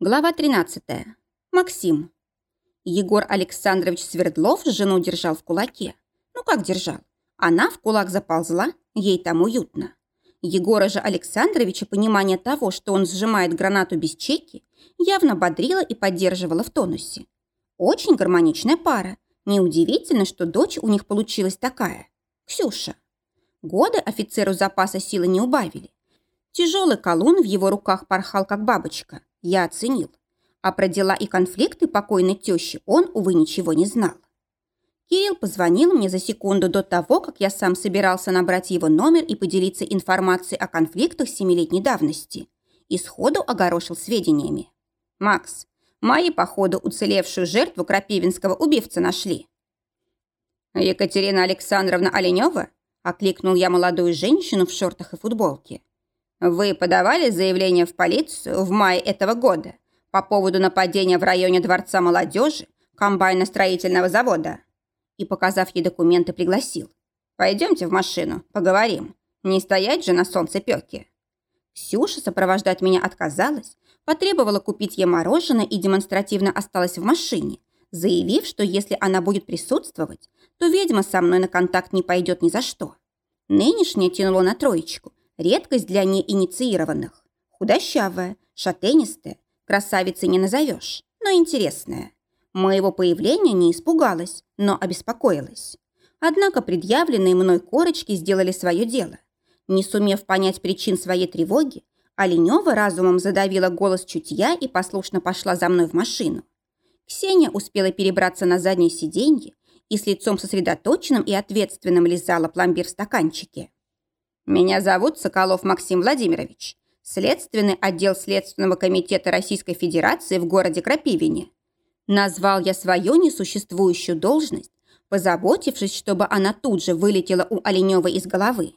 Глава 13. Максим. Егор Александрович Свердлов жену держал в кулаке. Ну как держал? Она в кулак заползла, ей там уютно. Егора же Александровича понимание того, что он сжимает гранату без чеки, явно бодрило и поддерживало в тонусе. Очень гармоничная пара. Неудивительно, что дочь у них получилась такая. Ксюша. Годы офицеру запаса силы не убавили. Тяжелый колун в его руках порхал, как бабочка я оценил. А про дела и конфликты покойной тещи он, увы, ничего не знал. Кирилл позвонил мне за секунду до того, как я сам собирался набрать его номер и поделиться информацией о конфликтах семилетней давности. И сходу огорошил сведениями. «Макс, мои, походу, уцелевшую жертву крапивинского убивца нашли». «Екатерина Александровна Оленева?» – окликнул я молодую женщину в шортах и футболке. Вы подавали заявление в полицию в мае этого года по поводу нападения в районе Дворца молодежи комбайно-строительного завода?» И, показав ей документы, пригласил. «Пойдемте в машину, поговорим. Не стоять же на солнцепёке». Ксюша сопровождать меня отказалась, потребовала купить ей мороженое и демонстративно осталась в машине, заявив, что если она будет присутствовать, то ведьма со мной на контакт не пойдет ни за что. Нынешняя тянула на троечку, Редкость для неинициированных. Худощавая, шатенистая, красавицей не назовешь, но интересная. Моего появления не испугалась, но обеспокоилась. Однако предъявленные мной корочки сделали свое дело. Не сумев понять причин своей тревоги, Оленева разумом задавила голос чутья и послушно пошла за мной в машину. Ксения успела перебраться на заднее сиденье и с лицом сосредоточенным и ответственным лизала пломбир в стаканчике. Меня зовут Соколов Максим Владимирович, следственный отдел Следственного комитета Российской Федерации в городе Крапивине. Назвал я свою несуществующую должность, позаботившись, чтобы она тут же вылетела у Оленевой из головы.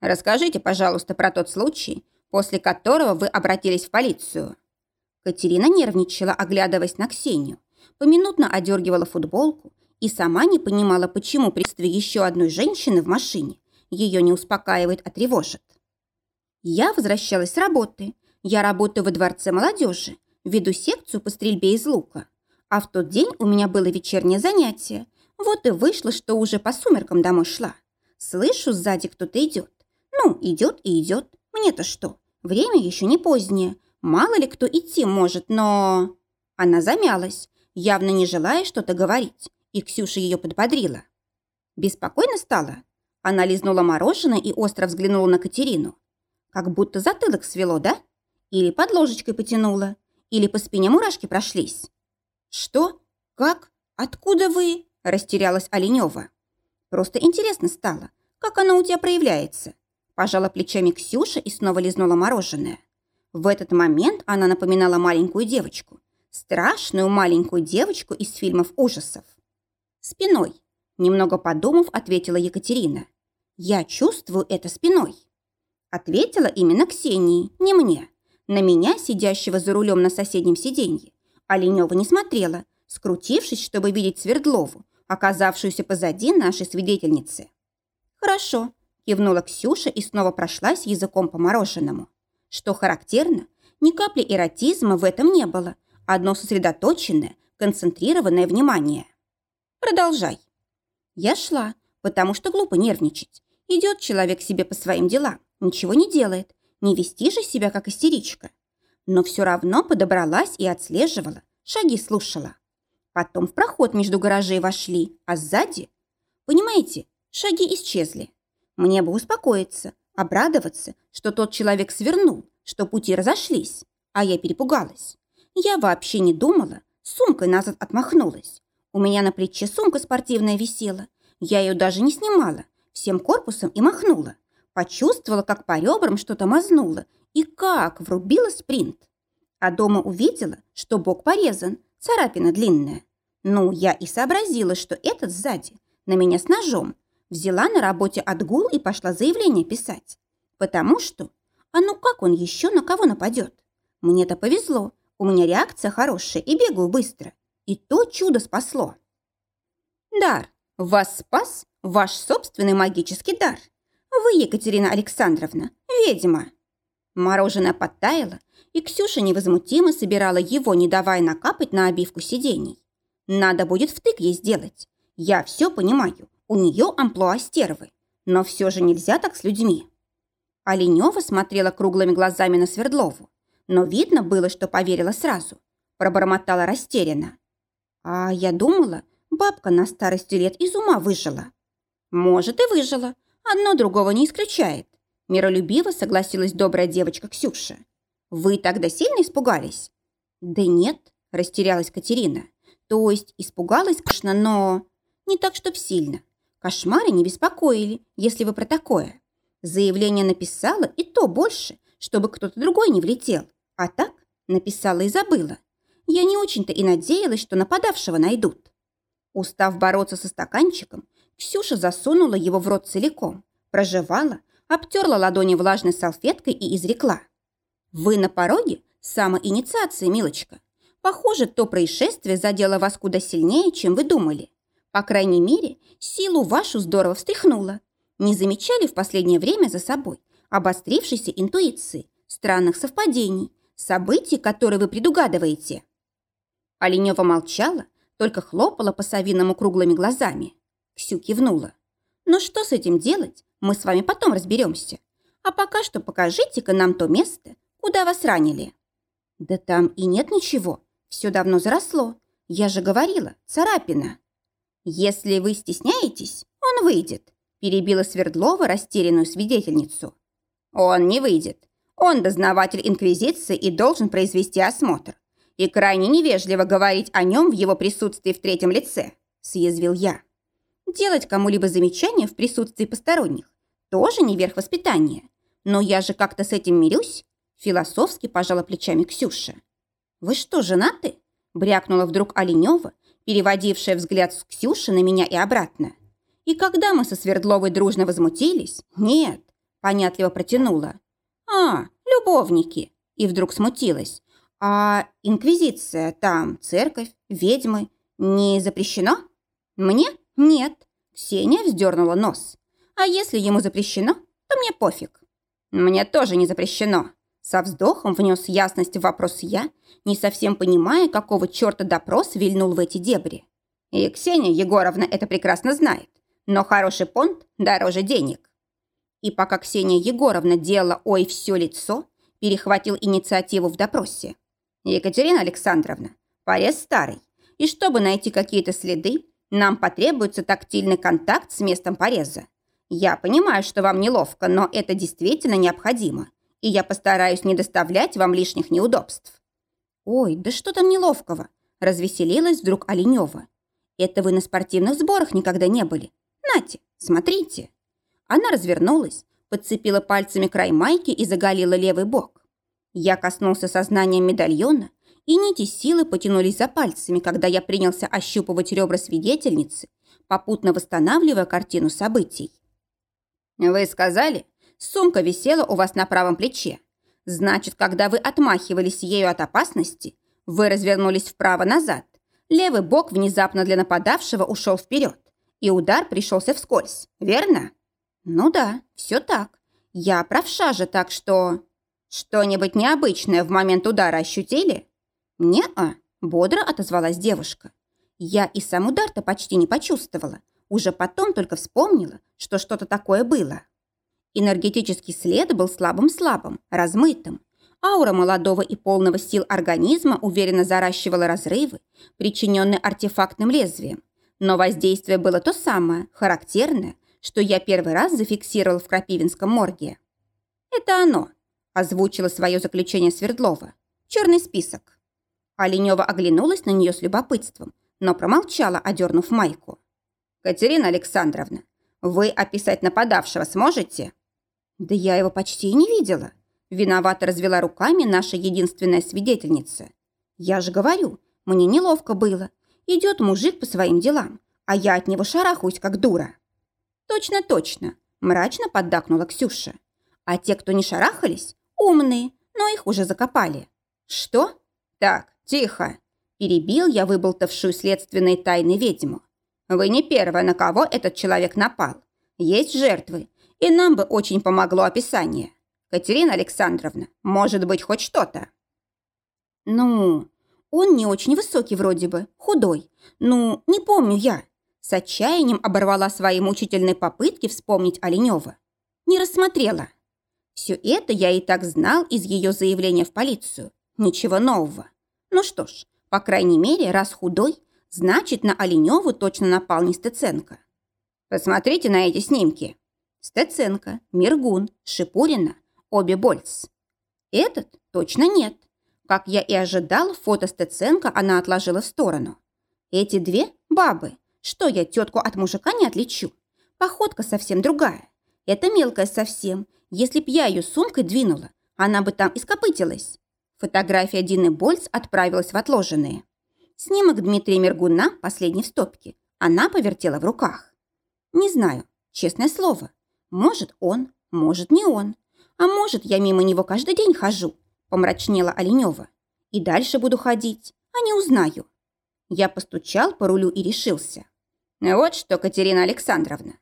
Расскажите, пожалуйста, про тот случай, после которого вы обратились в полицию. Катерина нервничала, оглядываясь на Ксению, поминутно одергивала футболку и сама не понимала, почему присутствие еще одной женщины в машине ее не успокаивает, а тревожит. Я возвращалась с работы. Я работаю во Дворце молодежи, веду секцию по стрельбе из лука. А в тот день у меня было вечернее занятие. Вот и вышло, что уже по сумеркам домой шла. Слышу, сзади кто-то идет. Ну, идет и идет. Мне-то что? Время еще не позднее. Мало ли кто идти может, но... Она замялась, явно не желая что-то говорить, и Ксюша ее подбодрила. Беспокойно стало? Она лизнула мороженое и остро взглянула на Катерину. Как будто затылок свело, да? Или под ложечкой потянула? Или по спине мурашки прошлись? Что? Как? Откуда вы? Растерялась Оленева. Просто интересно стало, как оно у тебя проявляется. Пожала плечами Ксюша и снова лизнула мороженое. В этот момент она напоминала маленькую девочку. Страшную маленькую девочку из фильмов ужасов. Спиной, Немного подумав, ответила Екатерина. «Я чувствую это спиной». Ответила именно Ксении, не мне. На меня, сидящего за рулем на соседнем сиденье. Оленева не смотрела, скрутившись, чтобы видеть Свердлову, оказавшуюся позади нашей свидетельницы. «Хорошо», – кивнула Ксюша и снова прошлась языком по мороженому. Что характерно, ни капли эротизма в этом не было, одно сосредоточенное, концентрированное внимание. «Продолжай», я шла, потому что глупо нервничать. Идет человек себе по своим делам, ничего не делает, не вести же себя как истеричка. Но все равно подобралась и отслеживала, шаги слушала. Потом в проход между гаражей вошли, а сзади... Понимаете, шаги исчезли. Мне бы успокоиться, обрадоваться, что тот человек свернул, что пути разошлись, а я перепугалась. Я вообще не думала, сумкой назад отмахнулась. У меня на плече сумка спортивная висела. Я ее даже не снимала, всем корпусом и махнула. Почувствовала, как по ребрам что-то мазнуло и как врубила спринт. А дома увидела, что бок порезан, царапина длинная. Ну, я и сообразила, что этот сзади, на меня с ножом. Взяла на работе отгул и пошла заявление писать. Потому что, а ну как он еще на кого нападет? Мне-то повезло, у меня реакция хорошая и бегаю быстро. И то чудо спасло. Дар. Вас спас ваш собственный магический дар. Вы, Екатерина Александровна, ведьма. Мороженое подтаяло, и Ксюша невозмутимо собирала его, не давая накапать на обивку сидений. Надо будет втык ей сделать. Я все понимаю, у нее амплуа стервы. Но все же нельзя так с людьми. Оленева смотрела круглыми глазами на Свердлову, но видно было, что поверила сразу. Пробормотала растерянно. А я думала, бабка на старости лет из ума выжила. Может, и выжила. Одно другого не исключает. Миролюбиво согласилась добрая девочка Ксюша. Вы тогда сильно испугались? Да нет, растерялась Катерина. То есть испугалась, конечно, но... Не так, чтоб сильно. Кошмары не беспокоили, если вы про такое. Заявление написала, и то больше, чтобы кто-то другой не влетел. А так написала и забыла. Я не очень-то и надеялась, что нападавшего найдут. Устав бороться со стаканчиком, Ксюша засунула его в рот целиком, прожевала, обтерла ладони влажной салфеткой и изрекла. «Вы на пороге самоинициации, милочка. Похоже, то происшествие задело вас куда сильнее, чем вы думали. По крайней мере, силу вашу здорово встряхнуло. Не замечали в последнее время за собой обострившейся интуиции, странных совпадений, событий, которые вы предугадываете?» Оленева молчала, только хлопала по совиному круглыми глазами. Ксю кивнула. «Ну что с этим делать? Мы с вами потом разберемся. А пока что покажите-ка нам то место, куда вас ранили». «Да там и нет ничего. Все давно заросло. Я же говорила, царапина». «Если вы стесняетесь, он выйдет», перебила Свердлова растерянную свидетельницу. «Он не выйдет. Он дознаватель Инквизиции и должен произвести осмотр. И крайне невежливо говорить о нем в его присутствии в третьем лице», съязвил я. Делать кому-либо замечания в присутствии посторонних тоже не верх воспитания. Но я же как-то с этим мирюсь. Философски пожала плечами Ксюша. «Вы что, женаты?» Брякнула вдруг Оленева, переводившая взгляд с Ксюши на меня и обратно. И когда мы со Свердловой дружно возмутились, нет, понятливо протянула. «А, любовники!» И вдруг смутилась. «А инквизиция там, церковь, ведьмы, не запрещено?» «Мне? Нет». Ксения вздернула нос. «А если ему запрещено, то мне пофиг». «Мне тоже не запрещено». Со вздохом внес ясность в вопрос я, не совсем понимая, какого черта допрос вильнул в эти дебри. И Ксения Егоровна это прекрасно знает. Но хороший понт дороже денег. И пока Ксения Егоровна делала «Ой, все лицо», перехватил инициативу в допросе. «Екатерина Александровна, порез старый, и чтобы найти какие-то следы, нам потребуется тактильный контакт с местом пореза. Я понимаю, что вам неловко, но это действительно необходимо, и я постараюсь не доставлять вам лишних неудобств». «Ой, да что там неловкого?» – развеселилась вдруг Оленева. «Это вы на спортивных сборах никогда не были. Нате, смотрите». Она развернулась, подцепила пальцами край майки и заголила левый бок. Я коснулся сознанием медальона, и нити силы потянулись за пальцами, когда я принялся ощупывать ребра свидетельницы, попутно восстанавливая картину событий. «Вы сказали, сумка висела у вас на правом плече. Значит, когда вы отмахивались ею от опасности, вы развернулись вправо-назад. Левый бок внезапно для нападавшего ушел вперед, и удар пришелся вскользь, верно?» «Ну да, все так. Я правша же, так что...» «Что-нибудь необычное в момент удара ощутили?» «Не-а», — бодро отозвалась девушка. Я и сам удар-то почти не почувствовала. Уже потом только вспомнила, что что-то такое было. Энергетический след был слабым-слабым, размытым. Аура молодого и полного сил организма уверенно заращивала разрывы, причиненные артефактным лезвием. Но воздействие было то самое, характерное, что я первый раз зафиксировал в Крапивинском морге. «Это оно», – озвучила свое заключение Свердлова. «Черный список». Оленева оглянулась на нее с любопытством, но промолчала, одернув майку. «Катерина Александровна, вы описать нападавшего сможете?» «Да я его почти и не видела», – виновато развела руками наша единственная свидетельница. «Я же говорю, мне неловко было. Идет мужик по своим делам, а я от него шарахаюсь, как дура». «Точно, точно», – мрачно поддакнула Ксюша. «А те, кто не шарахались, умные, но их уже закопали». «Что?» «Так, тихо», – перебил я выболтавшую следственные тайны ведьму. «Вы не первая, на кого этот человек напал. Есть жертвы, и нам бы очень помогло описание. Катерина Александровна, может быть, хоть что-то?» «Ну, он не очень высокий вроде бы, худой. Ну, не помню я». С отчаянием оборвала свои мучительные попытки вспомнить Оленева. Не рассмотрела. Все это я и так знал из ее заявления в полицию. Ничего нового. Ну что ж, по крайней мере, раз худой, значит, на Оленеву точно напал не Стеценко. Посмотрите на эти снимки. Стеценко, Миргун, Шипурина, обе Больц. Этот точно нет. Как я и ожидал, фото Стеценко она отложила в сторону. Эти две бабы. Что я тетку от мужика не отличу? Походка совсем другая. Это мелкая совсем. Если б я ее сумкой двинула, она бы там ископытилась. Фотография Дины Больц отправилась в отложенные. Снимок Дмитрия Мергуна, последний в стопке, она повертела в руках. Не знаю, честное слово. Может, он, может, не он. А может, я мимо него каждый день хожу, помрачнела Оленева. И дальше буду ходить, а не узнаю. Я постучал по рулю и решился. Вот что, Катерина Александровна,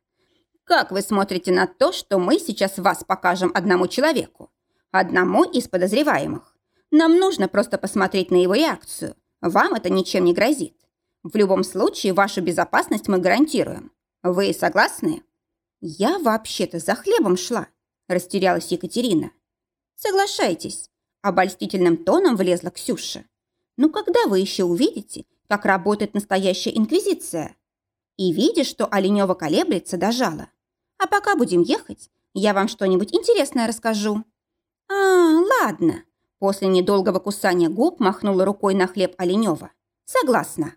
как вы смотрите на то, что мы сейчас вас покажем одному человеку? Одному из подозреваемых. Нам нужно просто посмотреть на его реакцию. Вам это ничем не грозит. В любом случае, вашу безопасность мы гарантируем. Вы согласны? Я вообще-то за хлебом шла, растерялась Екатерина. Соглашайтесь, обольстительным тоном влезла Ксюша. Ну когда вы еще увидите, как работает настоящая инквизиция? И видя, что Оленева колеблется, дожала. А пока будем ехать, я вам что-нибудь интересное расскажу. А, ладно, После недолгого кусания губ махнула рукой на хлеб Оленева. «Согласна».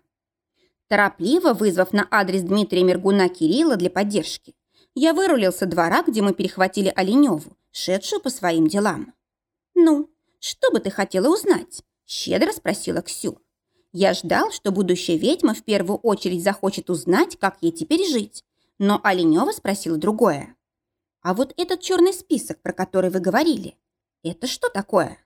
Торопливо вызвав на адрес Дмитрия Мергуна Кирилла для поддержки, я вырулил со двора, где мы перехватили Оленеву, шедшую по своим делам. «Ну, что бы ты хотела узнать?» – щедро спросила Ксю. Я ждал, что будущая ведьма в первую очередь захочет узнать, как ей теперь жить, но Оленева спросила другое. «А вот этот черный список, про который вы говорили, это что такое?»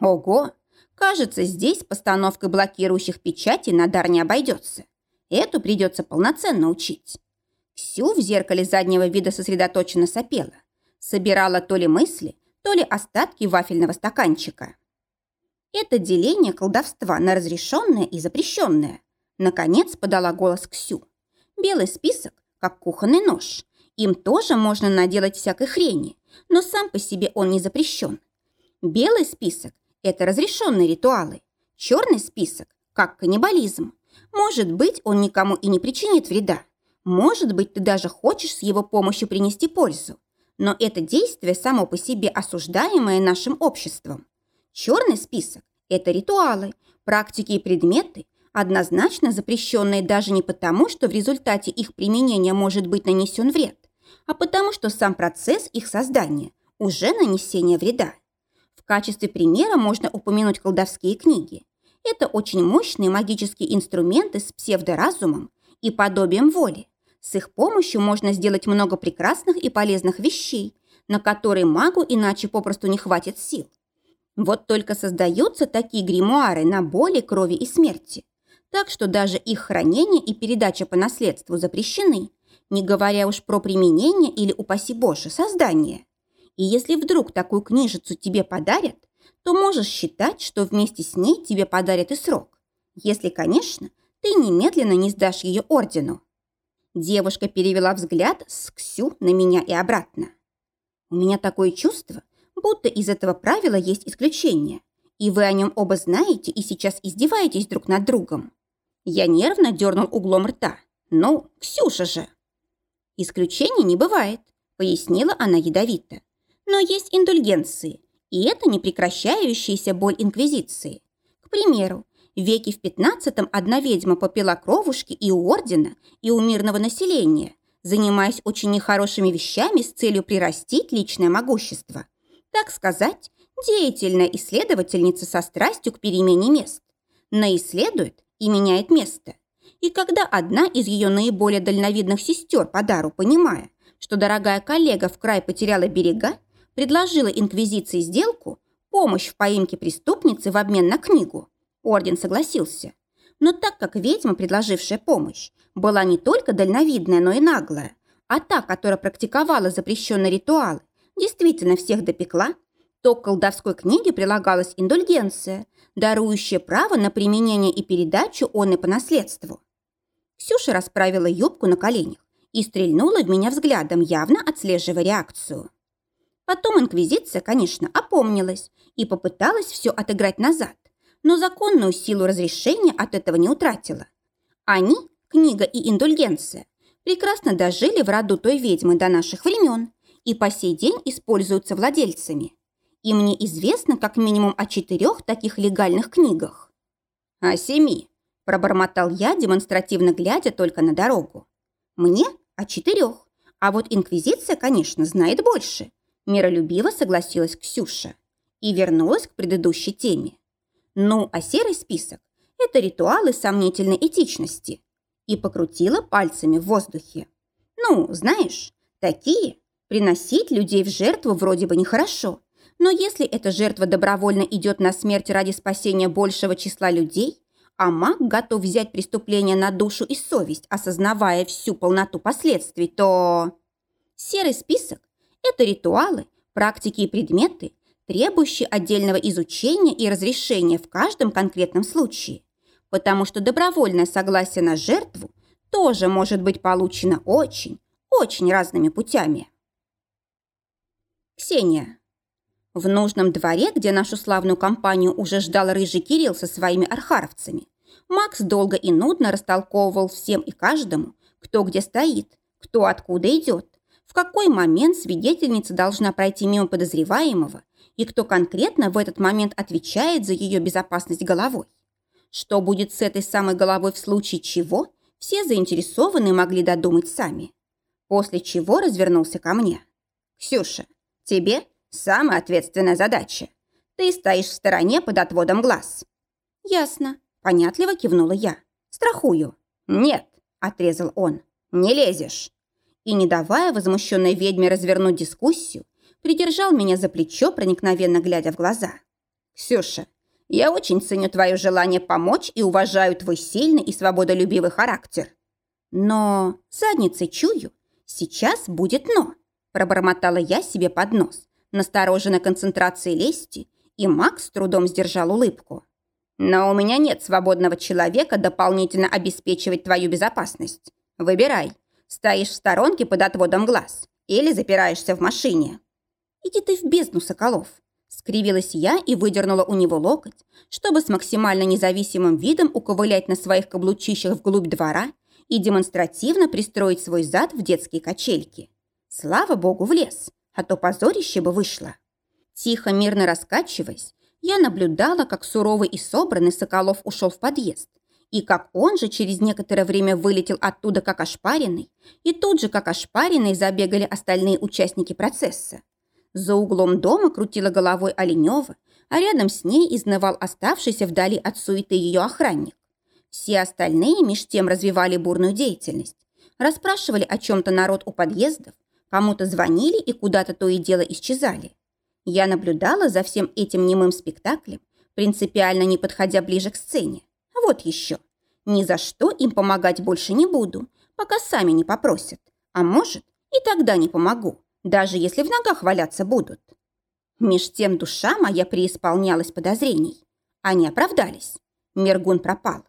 Ого! Кажется, здесь постановкой блокирующих печатей на дар не обойдется. Эту придется полноценно учить. Ксю в зеркале заднего вида сосредоточенно сопела. Собирала то ли мысли, то ли остатки вафельного стаканчика. Это деление колдовства на разрешенное и запрещенное. Наконец подала голос Ксю. Белый список, как кухонный нож. Им тоже можно наделать всякой хрени, но сам по себе он не запрещен. Белый список это разрешенные ритуалы. Черный список, как каннибализм. Может быть, он никому и не причинит вреда. Может быть, ты даже хочешь с его помощью принести пользу. Но это действие само по себе осуждаемое нашим обществом. Черный список – это ритуалы, практики и предметы, однозначно запрещенные даже не потому, что в результате их применения может быть нанесен вред, а потому что сам процесс их создания – уже нанесение вреда качестве примера можно упомянуть колдовские книги. Это очень мощные магические инструменты с псевдоразумом и подобием воли. С их помощью можно сделать много прекрасных и полезных вещей, на которые магу иначе попросту не хватит сил. Вот только создаются такие гримуары на боли, крови и смерти. Так что даже их хранение и передача по наследству запрещены, не говоря уж про применение или, упаси Боже, создание. И если вдруг такую книжицу тебе подарят, то можешь считать, что вместе с ней тебе подарят и срок. Если, конечно, ты немедленно не сдашь ее ордену. Девушка перевела взгляд с Ксю на меня и обратно. У меня такое чувство, будто из этого правила есть исключение, и вы о нем оба знаете и сейчас издеваетесь друг над другом. Я нервно дернул углом рта. Ну, Ксюша же. Исключений не бывает, пояснила она ядовито. Но есть индульгенции, и это непрекращающаяся боль инквизиции. К примеру, веке в 15-м одна ведьма попила кровушки и у ордена, и у мирного населения, занимаясь очень нехорошими вещами с целью прирастить личное могущество. Так сказать, деятельная исследовательница со страстью к перемене мест. Наисследует и меняет место. И когда одна из ее наиболее дальновидных сестер по дару, понимая, что дорогая коллега в край потеряла берега, предложила Инквизиции сделку, помощь в поимке преступницы в обмен на книгу. Орден согласился. Но так как ведьма, предложившая помощь, была не только дальновидная, но и наглая, а та, которая практиковала запрещенные ритуалы, действительно всех допекла, то к колдовской книге прилагалась индульгенция, дарующая право на применение и передачу он и по наследству. Ксюша расправила юбку на коленях и стрельнула в меня взглядом, явно отслеживая реакцию. Потом инквизиция, конечно, опомнилась и попыталась все отыграть назад, но законную силу разрешения от этого не утратила. Они, книга и индульгенция, прекрасно дожили в роду той ведьмы до наших времен и по сей день используются владельцами. И мне известно как минимум о четырех таких легальных книгах. «О семи», – пробормотал я, демонстративно глядя только на дорогу. «Мне о четырех, а вот Инквизиция, конечно, знает больше», – миролюбиво согласилась Ксюша и вернулась к предыдущей теме. «Ну, а серый список – это ритуалы сомнительной этичности», и покрутила пальцами в воздухе. «Ну, знаешь, такие, приносить людей в жертву вроде бы нехорошо, но если эта жертва добровольно идет на смерть ради спасения большего числа людей, а маг готов взять преступление на душу и совесть, осознавая всю полноту последствий, то... Серый список – это ритуалы, практики и предметы, требующие отдельного изучения и разрешения в каждом конкретном случае. Потому что добровольное согласие на жертву тоже может быть получено очень, очень разными путями. Ксения. В нужном дворе, где нашу славную компанию уже ждал рыжий Кирилл со своими архаровцами, Макс долго и нудно растолковывал всем и каждому, кто где стоит, кто откуда идет, в какой момент свидетельница должна пройти мимо подозреваемого и кто конкретно в этот момент отвечает за ее безопасность головой. Что будет с этой самой головой в случае чего, все заинтересованные могли додумать сами. После чего развернулся ко мне. «Ксюша, тебе Самая ответственная задача. Ты стоишь в стороне под отводом глаз. Ясно. Понятливо кивнула я. Страхую. Нет, отрезал он. Не лезешь. И, не давая возмущенной ведьме развернуть дискуссию, придержал меня за плечо, проникновенно глядя в глаза. «Ксюша, я очень ценю твое желание помочь и уважаю твой сильный и свободолюбивый характер. Но задницей чую, сейчас будет «но», пробормотала я себе под нос, настороженной концентрации лести, и Макс с трудом сдержал улыбку. «Но у меня нет свободного человека дополнительно обеспечивать твою безопасность. Выбирай, стоишь в сторонке под отводом глаз или запираешься в машине». «Иди ты в бездну, Соколов!» Скривилась я и выдернула у него локоть, чтобы с максимально независимым видом уковылять на своих каблучищах вглубь двора и демонстративно пристроить свой зад в детские качельки. Слава богу, в лес а то позорище бы вышло. Тихо, мирно раскачиваясь, я наблюдала, как суровый и собранный Соколов ушел в подъезд, и как он же через некоторое время вылетел оттуда как ошпаренный, и тут же как ошпаренный забегали остальные участники процесса. За углом дома крутила головой Оленева, а рядом с ней изнывал оставшийся вдали от суеты ее охранник. Все остальные меж тем развивали бурную деятельность, расспрашивали о чем-то народ у подъездов, Кому-то звонили и куда-то то и дело исчезали. Я наблюдала за всем этим немым спектаклем, принципиально не подходя ближе к сцене. Вот еще. Ни за что им помогать больше не буду, пока сами не попросят. А может, и тогда не помогу, даже если в ногах валяться будут. Меж тем душа моя преисполнялась подозрений. Они оправдались. Мергун пропал.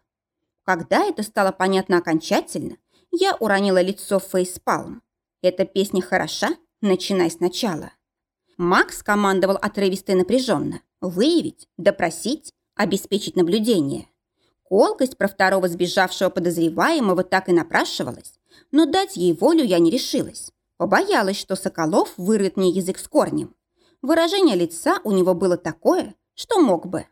Когда это стало понятно окончательно, я уронила лицо в фейспалм. Эта песня хороша? Начинай сначала. Макс командовал отрывисто и напряженно. Выявить, допросить, обеспечить наблюдение. Колкость про второго сбежавшего подозреваемого так и напрашивалась, но дать ей волю я не решилась. Побоялась, что Соколов вырвет мне язык с корнем. Выражение лица у него было такое, что мог бы.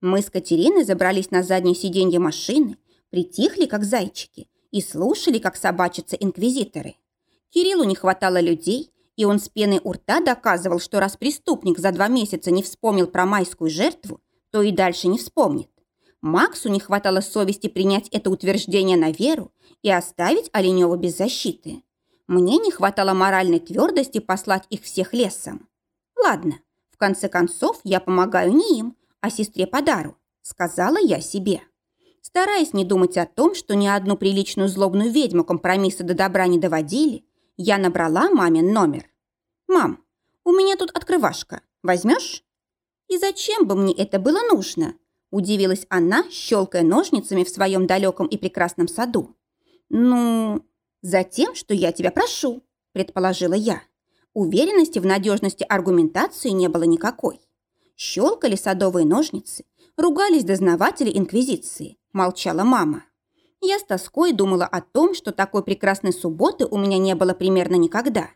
Мы с Катериной забрались на заднее сиденье машины, притихли, как зайчики, и слушали, как собачатся инквизиторы. Кириллу не хватало людей, и он с пеной у рта доказывал, что раз преступник за два месяца не вспомнил про майскую жертву, то и дальше не вспомнит. Максу не хватало совести принять это утверждение на веру и оставить Оленева без защиты. Мне не хватало моральной твердости послать их всех лесом. Ладно, в конце концов, я помогаю не им, а сестре Подару, сказала я себе. Стараясь не думать о том, что ни одну приличную злобную ведьму компромиссы до добра не доводили, я набрала мамин номер. «Мам, у меня тут открывашка. Возьмешь?» «И зачем бы мне это было нужно?» Удивилась она, щелкая ножницами в своем далеком и прекрасном саду. «Ну, за тем, что я тебя прошу», предположила я. Уверенности в надежности аргументации не было никакой. Щелкали садовые ножницы, ругались дознаватели Инквизиции, молчала мама. Я с тоской думала о том, что такой прекрасной субботы у меня не было примерно никогда.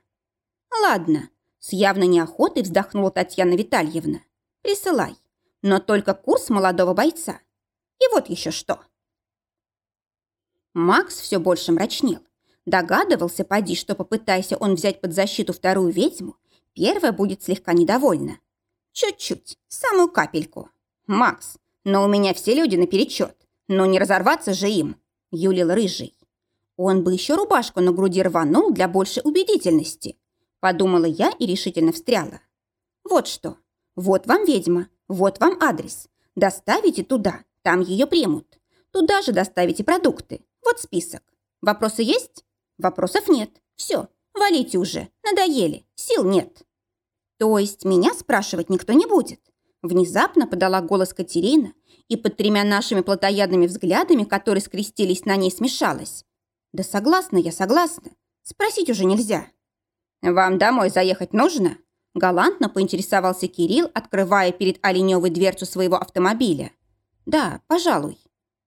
«Ладно», – с явной неохотой вздохнула Татьяна Витальевна. «Присылай, но только курс молодого бойца. И вот еще что». Макс все больше мрачнел. Догадывался, поди, что попытайся он взять под защиту вторую ведьму, первая будет слегка недовольна. Чуть-чуть, самую капельку. Макс, но у меня все люди наперечет. Но не разорваться же им, юлил рыжий. Он бы еще рубашку на груди рванул для большей убедительности. Подумала я и решительно встряла. Вот что. Вот вам ведьма, вот вам адрес. Доставите туда, там ее примут. Туда же доставите продукты. Вот список. Вопросы есть? Вопросов нет. Все, валите уже. Надоели. Сил нет. То есть меня спрашивать никто не будет? Внезапно подала голос Катерина и под тремя нашими плотоядными взглядами, которые скрестились на ней, смешалась. Да согласна я, согласна. Спросить уже нельзя. «Вам домой заехать нужно?» Галантно поинтересовался Кирилл, открывая перед Оленевой дверцу своего автомобиля. «Да, пожалуй».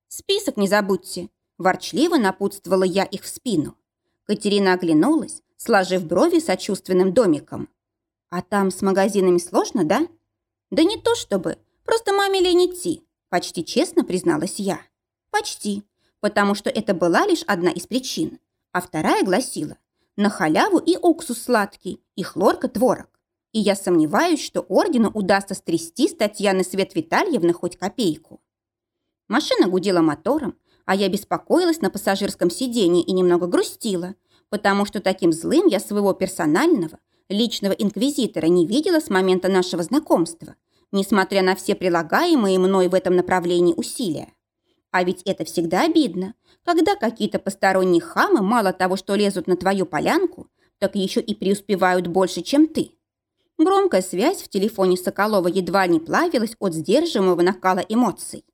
«Список не забудьте», – ворчливо напутствовала я их в спину. Катерина оглянулась, сложив брови сочувственным домиком. «А там с магазинами сложно, да?» «Да не то чтобы, просто маме лень идти», почти честно призналась я. «Почти, потому что это была лишь одна из причин, а вторая гласила на халяву и уксус сладкий, и хлорка творог. И я сомневаюсь, что ордену удастся стрясти с Татьяны Свет Витальевны хоть копейку». Машина гудела мотором, а я беспокоилась на пассажирском сиденье и немного грустила, потому что таким злым я своего персонального, личного инквизитора не видела с момента нашего знакомства, несмотря на все прилагаемые мной в этом направлении усилия. А ведь это всегда обидно, когда какие-то посторонние хамы мало того, что лезут на твою полянку, так еще и преуспевают больше, чем ты. Громкая связь в телефоне Соколова едва не плавилась от сдерживаемого накала эмоций.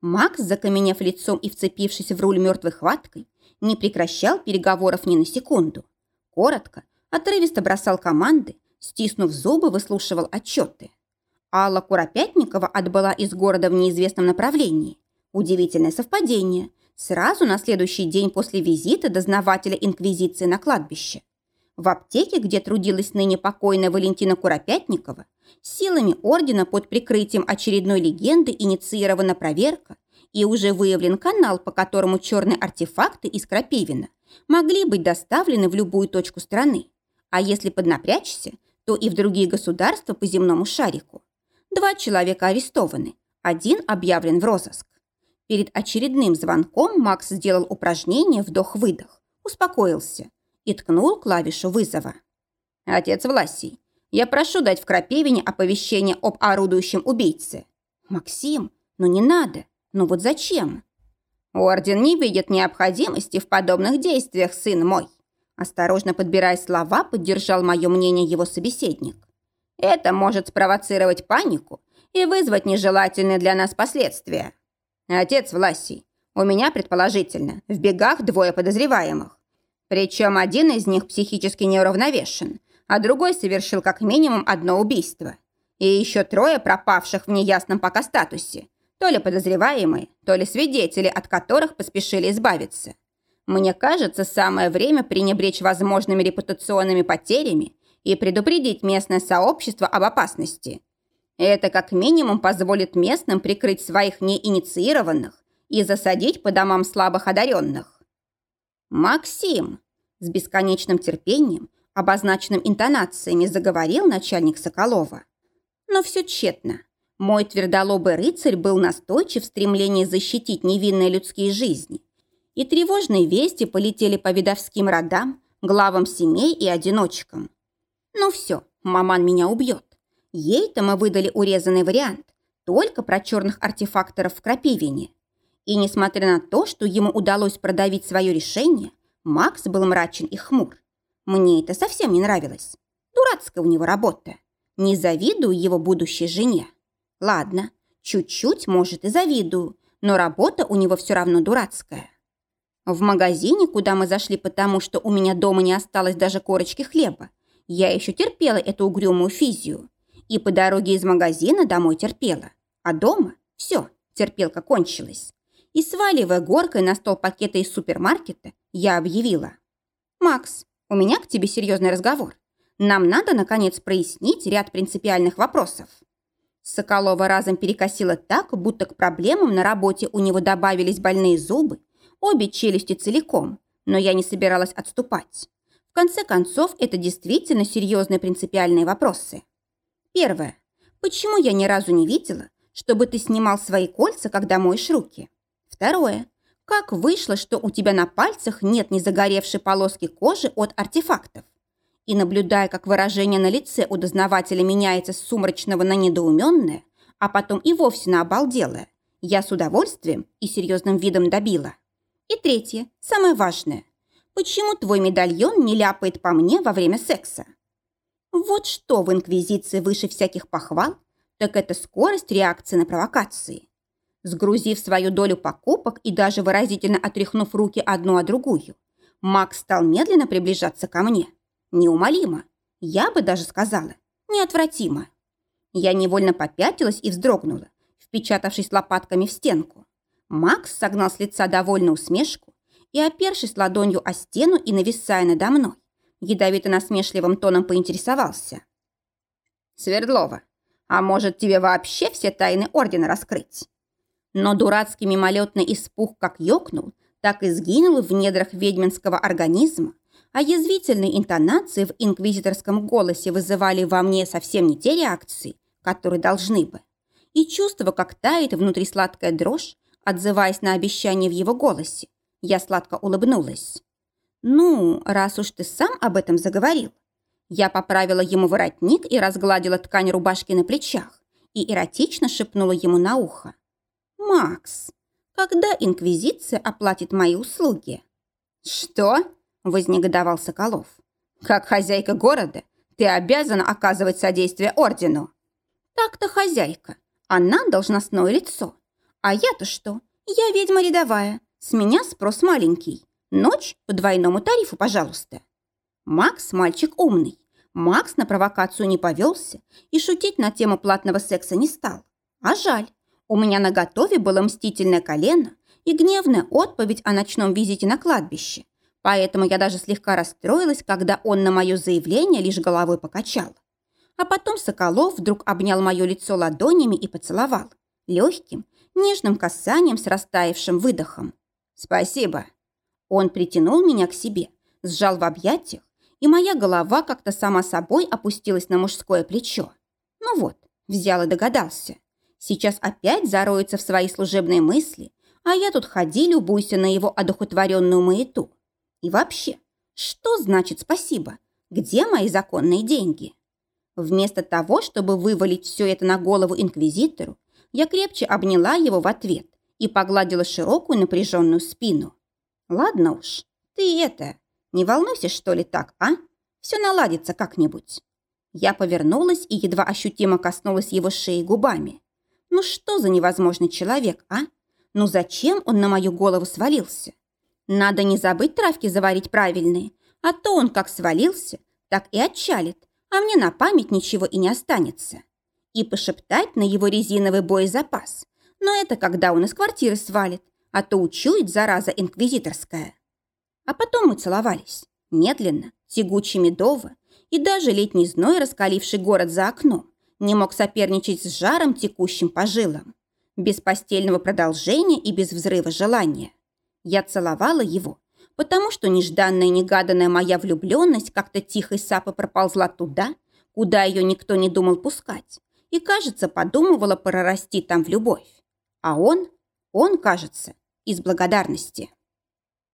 Макс, закаменев лицом и вцепившись в руль мертвой хваткой, не прекращал переговоров ни на секунду. Коротко, отрывисто бросал команды, стиснув зубы, выслушивал отчеты. Алла Куропятникова отбыла из города в неизвестном направлении. Удивительное совпадение. Сразу на следующий день после визита дознавателя Инквизиции на кладбище. В аптеке, где трудилась ныне покойная Валентина Куропятникова, Силами ордена под прикрытием очередной легенды инициирована проверка и уже выявлен канал, по которому черные артефакты из Крапивина могли быть доставлены в любую точку страны. А если поднапрячься, то и в другие государства по земному шарику. Два человека арестованы, один объявлен в розыск. Перед очередным звонком Макс сделал упражнение вдох-выдох, успокоился и ткнул клавишу вызова. «Отец Власий, я прошу дать в Крапивине оповещение об орудующем убийце. Максим, ну не надо. Ну вот зачем? Орден не видит необходимости в подобных действиях, сын мой. Осторожно подбирая слова, поддержал мое мнение его собеседник. Это может спровоцировать панику и вызвать нежелательные для нас последствия. Отец Власий, у меня, предположительно, в бегах двое подозреваемых. Причем один из них психически неуравновешен, а другой совершил как минимум одно убийство. И еще трое пропавших в неясном пока статусе. То ли подозреваемые, то ли свидетели, от которых поспешили избавиться. Мне кажется, самое время пренебречь возможными репутационными потерями и предупредить местное сообщество об опасности. Это как минимум позволит местным прикрыть своих неинициированных и засадить по домам слабых одаренных. «Максим!» С бесконечным терпением обозначенным интонациями заговорил начальник Соколова. Но все тщетно. Мой твердолобый рыцарь был настойчив в стремлении защитить невинные людские жизни. И тревожные вести полетели по видовским родам, главам семей и одиночкам. Ну все, маман меня убьет. Ей-то мы выдали урезанный вариант, только про черных артефакторов в Крапивине. И несмотря на то, что ему удалось продавить свое решение, Макс был мрачен и хмур. Мне это совсем не нравилось. Дурацкая у него работа. Не завидую его будущей жене. Ладно, чуть-чуть, может, и завидую, но работа у него все равно дурацкая. В магазине, куда мы зашли потому, что у меня дома не осталось даже корочки хлеба, я еще терпела эту угрюмую физию. И по дороге из магазина домой терпела. А дома все, терпелка кончилась. И сваливая горкой на стол пакета из супермаркета, я объявила. «Макс, у меня к тебе серьезный разговор. Нам надо, наконец, прояснить ряд принципиальных вопросов». Соколова разом перекосила так, будто к проблемам на работе у него добавились больные зубы, обе челюсти целиком, но я не собиралась отступать. Конце концов, это действительно серьезные принципиальные вопросы. Первое. Почему я ни разу не видела, чтобы ты снимал свои кольца, когда моешь руки? Второе. Как вышло, что у тебя на пальцах нет ни загоревшей полоски кожи от артефактов? И наблюдая, как выражение на лице у дознавателя меняется с сумрачного на недоуменное, а потом и вовсе на обалделое, я с удовольствием и серьезным видом добила. И третье, самое важное. Почему твой медальон не ляпает по мне во время секса? Вот что в Инквизиции выше всяких похвал, так это скорость реакции на провокации. Сгрузив свою долю покупок и даже выразительно отряхнув руки одну о другую, Макс стал медленно приближаться ко мне. Неумолимо. Я бы даже сказала, неотвратимо. Я невольно попятилась и вздрогнула, впечатавшись лопатками в стенку. Макс согнал с лица довольно усмешку и, опершись ладонью о стену и нависая надо мной, ядовито-насмешливым тоном поинтересовался. «Свердлова, а может, тебе вообще все тайны Ордена раскрыть?» Но дурацкий мимолетный испуг как ёкнул, так и сгинул в недрах ведьминского организма, а язвительные интонации в инквизиторском голосе вызывали во мне совсем не те реакции, которые должны бы. И чувство, как тает внутри сладкая дрожь, отзываясь на обещание в его голосе, я сладко улыбнулась. «Ну, раз уж ты сам об этом заговорил». Я поправила ему воротник и разгладила ткань рубашки на плечах и эротично шепнула ему на ухо. «Макс, когда Инквизиция оплатит мои услуги?» «Что?» – вознегодовал Соколов. «Как хозяйка города ты обязана оказывать содействие ордену». «Так-то хозяйка. Она должностное лицо. А я-то что? Я ведьма рядовая. С меня спрос маленький. Ночь по двойному тарифу, пожалуйста». Макс мальчик умный. Макс на провокацию не повелся и шутить на тему платного секса не стал. А жаль. У меня на готове было мстительное колено и гневная отповедь о ночном визите на кладбище. Поэтому я даже слегка расстроилась, когда он на мое заявление лишь головой покачал. А потом Соколов вдруг обнял мое лицо ладонями и поцеловал. Легким, нежным касанием с растаявшим выдохом. «Спасибо». Он притянул меня к себе, сжал в объятиях, и моя голова как-то сама собой опустилась на мужское плечо. Ну вот, взял и догадался. Сейчас опять зароется в свои служебные мысли, а я тут ходи, любуйся на его одухотворенную маяту. И вообще, что значит спасибо? Где мои законные деньги? Вместо того, чтобы вывалить все это на голову инквизитору, я крепче обняла его в ответ и погладила широкую напряженную спину. Ладно уж, ты это, не волнуйся, что ли, так, а? Все наладится как-нибудь. Я повернулась и едва ощутимо коснулась его шеи губами. Ну что за невозможный человек, а? Ну зачем он на мою голову свалился? Надо не забыть травки заварить правильные, а то он как свалился, так и отчалит, а мне на память ничего и не останется. И пошептать на его резиновый боезапас. Но это когда он из квартиры свалит, а то учует зараза инквизиторская. А потом мы целовались, медленно, тягуче медово, и даже летний зной, раскаливший город за окном, не мог соперничать с жаром, текущим по жилам. Без постельного продолжения и без взрыва желания. Я целовала его, потому что нежданная негаданная моя влюбленность как-то тихой сапой проползла туда, куда ее никто не думал пускать, и, кажется, подумывала прорасти там в любовь. А он, он, кажется, из благодарности.